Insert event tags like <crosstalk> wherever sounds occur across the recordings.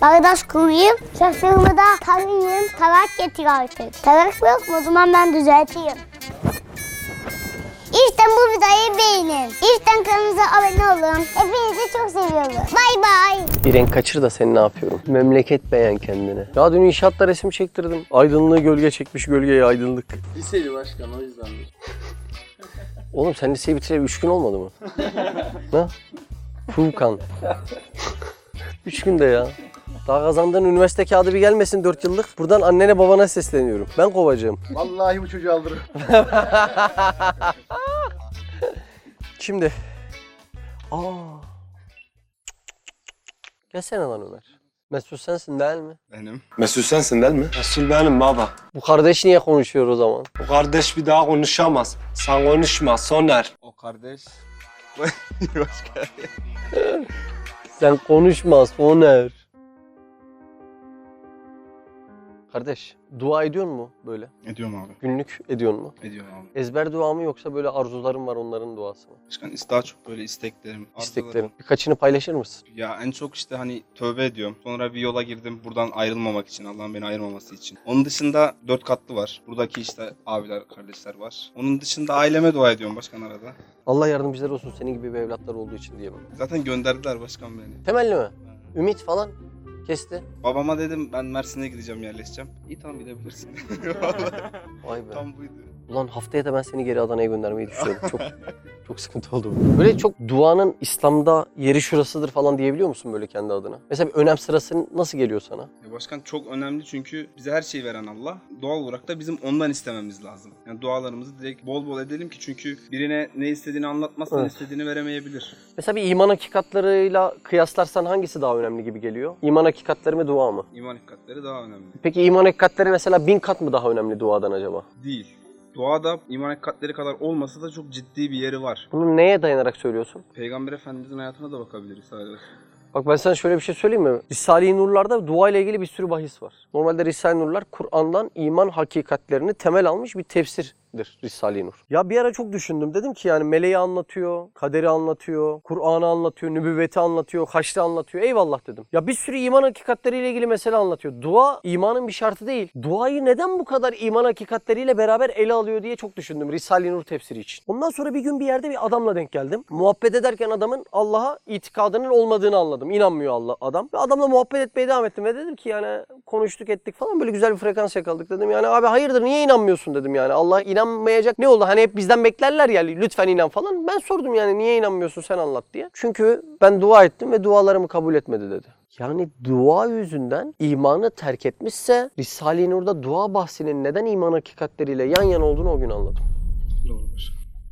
Bağdaş kurayım. Saçlarımı da tarayayım. Tarak getir artık. Tarak mı yok mu? O zaman ben düzelteyim. İşte bu videoyu beğenin. İşte kanalımıza abone olun. Hepinizi çok seviyorum. Bay bay. Bir renk kaçır da seni ne yapıyorum? Memleket beğen kendine. Ya dün inşaatta resim çektirdim. Aydınlığı gölge çekmiş gölgeye aydınlık. Liseydi başkan o yüzdendir. <laughs> Oğlum sen liseyi bitireli 3 gün olmadı mı? <laughs> ne? Furkan. 3 günde ya. Daha kazandığın üniversite kağıdı bir gelmesin 4 yıllık. Buradan annene babana sesleniyorum. Ben kovacağım. Vallahi bu çocuğu aldırır. <laughs> Şimdi. Aa. Gelsene lan Ömer. Mesut sensin değil mi? Benim. Mesut sensin değil mi? Resul benim baba. Bu kardeş niye konuşuyor o zaman? Bu kardeş bir daha konuşamaz. Sen konuşma Soner. O kardeş. <laughs> Başka. Sen konuşma Soner. Kardeş, dua ediyor mu böyle? Ediyorum abi. Günlük ediyor mu? Ediyorum abi. Ezber dua mı yoksa böyle arzularım var onların duası mı? Başkan daha çok böyle isteklerim, İsteklerim. arzularım. Birkaçını paylaşır mısın? Ya en çok işte hani tövbe ediyorum. Sonra bir yola girdim buradan ayrılmamak için. Allah'ın beni ayırmaması için. Onun dışında dört katlı var. Buradaki işte abiler, kardeşler var. Onun dışında aileme dua ediyorum başkan arada. Allah yardımcıları olsun senin gibi bir evlatlar olduğu için diye bak. Zaten gönderdiler başkan beni. Temelli mi? Ümit falan kesti. Babama dedim ben Mersin'e gideceğim yerleşeceğim. İyi tamam gidebilirsin. <laughs> Vallahi Vay be. Tam buydu. Ulan haftaya da ben seni geri Adana'ya göndermeyi düşünüyorum. Çok <laughs> çok sıkıntı oldu. bu. Böyle çok duanın İslam'da yeri şurasıdır falan diyebiliyor musun böyle kendi adına? Mesela bir önem sırası nasıl geliyor sana? Ya başkan çok önemli çünkü bize her şeyi veren Allah. Doğal olarak da bizim ondan istememiz lazım. Yani dualarımızı direkt bol bol edelim ki çünkü birine ne istediğini anlatmazsan Evet. istediğini veremeyebilir. Mesela bir iman hakikatlarıyla kıyaslarsan hangisi daha önemli gibi geliyor? İman hakikatleri mi dua mı? İman hakikatleri daha önemli. Peki iman hakikatleri mesela bin kat mı daha önemli duadan acaba? Değil. Doğada iman hakikatleri kadar olmasa da çok ciddi bir yeri var. Bunu neye dayanarak söylüyorsun? Peygamber Efendimizin hayatına da bakabiliriz sadece. Bak ben sana şöyle bir şey söyleyeyim mi? Risale-i Nurlar'da dua ile ilgili bir sürü bahis var. Normalde Risale-i Nurlar Kur'an'dan iman hakikatlerini temel almış bir tefsirdir Risale-i Nur. Ya bir ara çok düşündüm. Dedim ki yani meleği anlatıyor, kaderi anlatıyor, Kur'an'ı anlatıyor, nübüvveti anlatıyor, haşrı anlatıyor. Eyvallah dedim. Ya bir sürü iman hakikatleriyle ilgili mesele anlatıyor. Dua imanın bir şartı değil. Duayı neden bu kadar iman hakikatleriyle beraber ele alıyor diye çok düşündüm Risale-i Nur tefsiri için. Ondan sonra bir gün bir yerde bir adamla denk geldim. Muhabbet ederken adamın Allah'a itikadının olmadığını anladım. İnanmıyor Allah adam. Ve adamla muhabbet etmeye devam ettim ve dedim ki yani konuştuk ettik falan böyle güzel bir frekans yakaladık dedim. Yani abi hayırdır niye inanmıyorsun dedim yani. Allah inanmayacak ne oldu? Hani hep bizden beklerler ya lütfen inan falan. Ben sordum yani niye inanmıyorsun sen anlat diye. Çünkü ben dua ettim ve dualarımı kabul etmedi dedi. Yani dua yüzünden imanı terk etmişse Risale-i Nur'da dua bahsinin neden iman hakikatleriyle yan yana olduğunu o gün anladım. Doğru.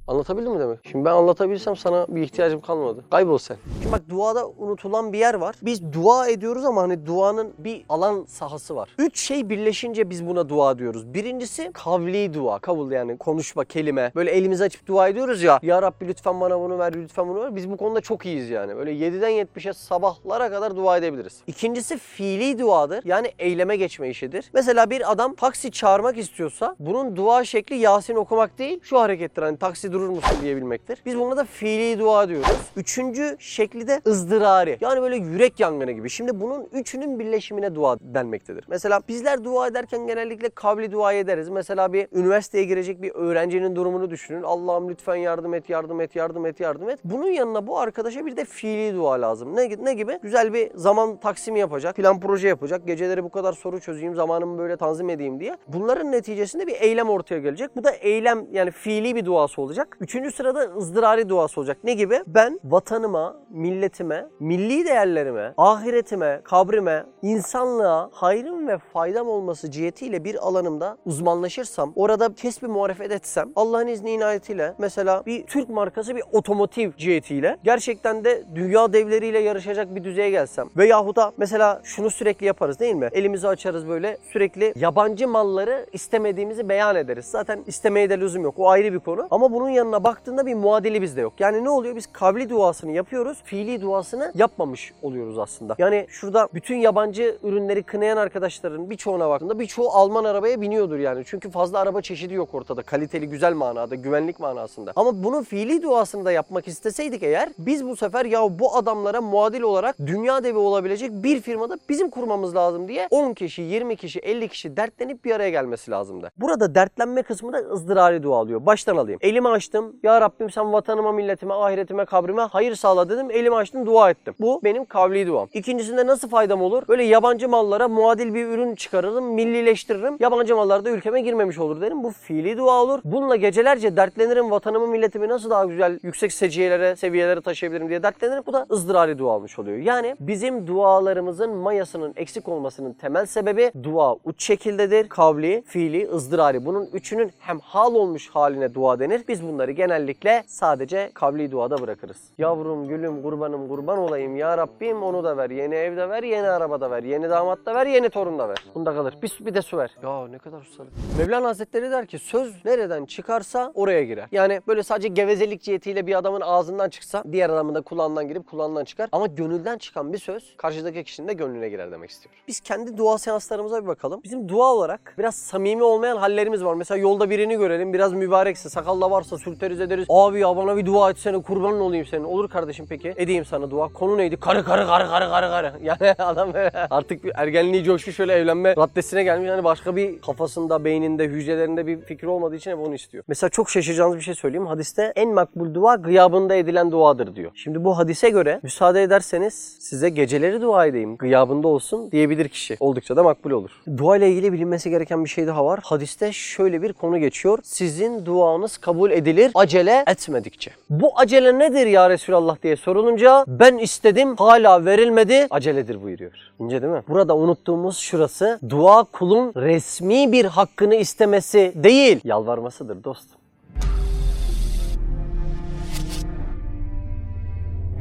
Anlatabildim mi demek? Şimdi ben anlatabilsem sana bir ihtiyacım kalmadı. Kaybol sen. Şimdi bak duada unutulan bir yer var. Biz dua ediyoruz ama hani duanın bir alan sahası var. Üç şey birleşince biz buna dua diyoruz. Birincisi kavli dua. Kavul yani konuşma, kelime. Böyle elimizi açıp dua ediyoruz ya. Ya Rabbi lütfen bana bunu ver, lütfen bunu ver. Biz bu konuda çok iyiyiz yani. Böyle 7'den 70'e sabahlara kadar dua edebiliriz. İkincisi fiili duadır. Yani eyleme geçme işidir. Mesela bir adam taksi çağırmak istiyorsa bunun dua şekli Yasin okumak değil. Şu harekettir hani taksi durur musun diyebilmektir. Biz buna da fiili dua diyoruz. Üçüncü şekli de ızdırari. Yani böyle yürek yangını gibi. Şimdi bunun üçünün birleşimine dua denmektedir. Mesela bizler dua ederken genellikle kavli dua ederiz. Mesela bir üniversiteye girecek bir öğrencinin durumunu düşünün. Allah'ım lütfen yardım et, yardım et, yardım et, yardım et. Bunun yanına bu arkadaşa bir de fiili dua lazım. Ne, ne gibi? Güzel bir zaman taksimi yapacak, plan proje yapacak. Geceleri bu kadar soru çözeyim, zamanımı böyle tanzim edeyim diye. Bunların neticesinde bir eylem ortaya gelecek. Bu da eylem yani fiili bir duası olacak. Üçüncü sırada ızdırari duası olacak. Ne gibi? Ben vatanıma, milletime, milli değerlerime, ahiretime, kabrime, insanlığa hayrım ve faydam olması cihetiyle bir alanımda uzmanlaşırsam, orada kesbi muharefet etsem, Allah'ın izni inayetiyle mesela bir Türk markası bir otomotiv cihetiyle gerçekten de dünya devleriyle yarışacak bir düzeye gelsem veyahut da mesela şunu sürekli yaparız değil mi? Elimizi açarız böyle sürekli yabancı malları istemediğimizi beyan ederiz. Zaten istemeye de lüzum yok. O ayrı bir konu. Ama bunun yanına baktığında bir muadili bizde yok. Yani ne oluyor? Biz kavli duasını yapıyoruz. Fiili duasını yapmamış oluyoruz aslında. Yani şurada bütün yabancı ürünleri kınayan arkadaşların birçoğuna baktığında birçoğu Alman arabaya biniyordur yani. Çünkü fazla araba çeşidi yok ortada. Kaliteli, güzel manada, güvenlik manasında. Ama bunun fiili duasını da yapmak isteseydik eğer biz bu sefer ya bu adamlara muadil olarak dünya devi olabilecek bir firmada bizim kurmamız lazım diye 10 kişi, 20 kişi, 50 kişi dertlenip bir araya gelmesi lazımdı. Burada dertlenme kısmı da ızdırari dua alıyor. Baştan alayım. Elimi açtım. Ya Rabbim sen vatanıma, milletime, ahiretime, kabrime hayır sağla dedim. Elimi açtım, dua ettim. Bu benim kavli duam. İkincisinde nasıl faydam olur? Böyle yabancı mallara muadil bir ürün çıkarırım, millileştiririm. Yabancı mallar da ülkeme girmemiş olur derim. Bu fiili dua olur. Bununla gecelerce dertlenirim. Vatanımı, milletimi nasıl daha güzel, yüksek seciyelere, seviyelere taşıyabilirim diye dertlenirim. Bu da ızdırari dua olmuş oluyor. Yani bizim dualarımızın mayasının eksik olmasının temel sebebi dua uç şekildedir. Kavli, fiili, ızdırari. Bunun üçünün hem hal olmuş haline dua denir. Biz bunları genellikle sadece kavli duada bırakırız. Yavrum, gülüm, kurbanım, kurban olayım. Ya Rabbim onu da ver. Yeni ev de ver, yeni araba da ver. Yeni damat da ver, yeni torun da ver. Bunda kalır. Bir, bir de su ver. Ya ne kadar susadım. Mevlana Hazretleri der ki söz nereden çıkarsa oraya girer. Yani böyle sadece gevezelik cihetiyle bir adamın ağzından çıksa diğer adamın da kulağından girip kulağından çıkar. Ama gönülden çıkan bir söz karşıdaki kişinin de gönlüne girer demek istiyor. Biz kendi dua seanslarımıza bir bakalım. Bizim dua olarak biraz samimi olmayan hallerimiz var. Mesela yolda birini görelim biraz mübarekse sakalla varsa sürteriz ederiz. Abi ya bana bir dua etsene kurbanın olayım senin. Olur kardeşim peki. Edeyim sana dua. Konu neydi? Karı karı karı karı karı karı. <laughs> Yani adam <laughs> artık bir ergenliği coşku şöyle evlenme raddesine gelmiş. Yani başka bir kafasında, beyninde, hücrelerinde bir fikir olmadığı için hep onu istiyor. Mesela çok şaşıracağınız bir şey söyleyeyim. Hadiste en makbul dua gıyabında edilen duadır diyor. Şimdi bu hadise göre müsaade ederseniz size geceleri dua edeyim. Gıyabında olsun diyebilir kişi. Oldukça da makbul olur. Dua ile ilgili bilinmesi gereken bir şey daha var. Hadiste şöyle bir konu geçiyor. Sizin duanız kabul edilir acele etmedikçe. Bu acele nedir ya Resulallah diye sorulunca ben istedim hala verilmedi aceledir buyuruyor. İnce değil mi? Burada unuttuğumuz şurası dua kulun resmi bir hakkını istemesi değil yalvarmasıdır dostum.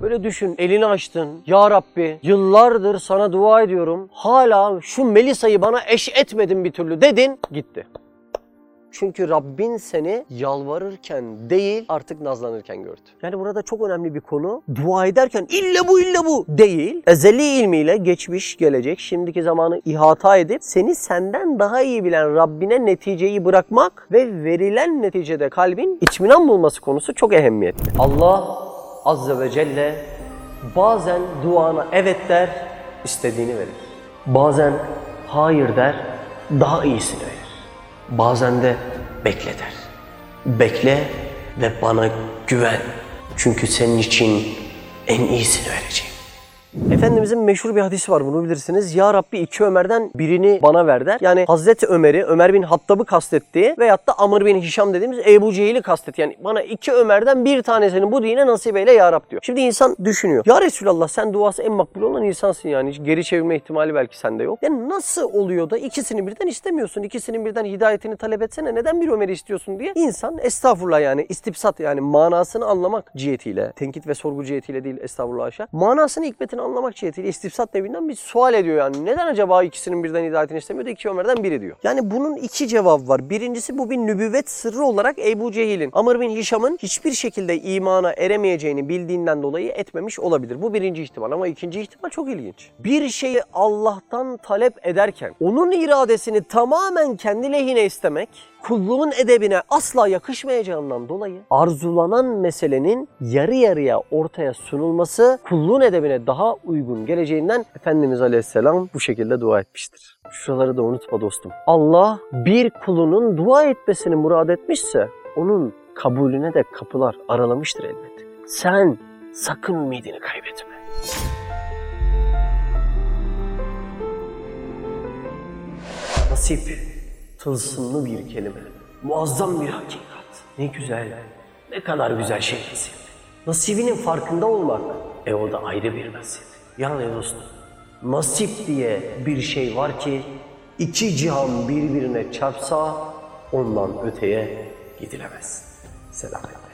Böyle düşün, elini açtın. Ya Rabbi, yıllardır sana dua ediyorum. Hala şu Melisa'yı bana eş etmedin bir türlü dedin, gitti. Çünkü Rabbin seni yalvarırken değil artık nazlanırken gördü. Yani burada çok önemli bir konu. Dua ederken illa bu illa bu değil. Ezeli ilmiyle geçmiş, gelecek, şimdiki zamanı ihata edip seni senden daha iyi bilen Rabbine neticeyi bırakmak ve verilen neticede kalbin itminan bulması konusu çok ehemmiyetli. Allah Azze ve Celle bazen duana evet der, istediğini verir. Bazen hayır der, daha iyisini. Bazen de bekle der. Bekle ve bana güven. Çünkü senin için en iyisini vereceğim. Efendimizin meşhur bir hadisi var bunu bilirsiniz. Ya Rabbi iki Ömer'den birini bana ver der. Yani Hazreti Ömer'i, Ömer bin Hattab'ı kastettiği veyahut da Amr bin Hişam dediğimiz Ebu Cehil'i kastet. Yani bana iki Ömer'den bir tanesini bu dine nasip eyle ya Rab diyor. Şimdi insan düşünüyor. Ya Resulallah sen duası en makbul olan insansın yani. Hiç geri çevirme ihtimali belki sende yok. Yani nasıl oluyor da ikisini birden istemiyorsun? İkisinin birden hidayetini talep etsene. Neden bir Ömer'i istiyorsun diye. İnsan estağfurullah yani istipsat yani manasını anlamak cihetiyle, tenkit ve sorgu cihetiyle değil estağfurullah aşağı. Manasını, hikmetini anlamak cihetiyle istifsat nevinden bir sual ediyor yani. Neden acaba ikisinin birden hidayetini istemiyor da iki Ömer'den biri diyor. Yani bunun iki cevabı var. Birincisi bu bir nübüvvet sırrı olarak Ebu Cehil'in, Amr bin Hişam'ın hiçbir şekilde imana eremeyeceğini bildiğinden dolayı etmemiş olabilir. Bu birinci ihtimal ama ikinci ihtimal çok ilginç. Bir şeyi Allah'tan talep ederken onun iradesini tamamen kendi lehine istemek kulluğun edebine asla yakışmayacağından dolayı arzulanan meselenin yarı yarıya ortaya sunulması kulluğun edebine daha uygun geleceğinden Efendimiz Aleyhisselam bu şekilde dua etmiştir. Şuraları da unutma dostum. Allah bir kulunun dua etmesini murad etmişse onun kabulüne de kapılar aralamıştır elbet. Sen sakın ümidini kaybetme. Nasip, tılsımlı bir kelime, muazzam bir hakikat. Ne güzel, ne kadar güzel şey nasip. Nasibinin farkında olmak, e o da ayrı bir nasip. Yani dostum, nasip diye bir şey var ki, iki cihan birbirine çarpsa ondan öteye gidilemez. Selam.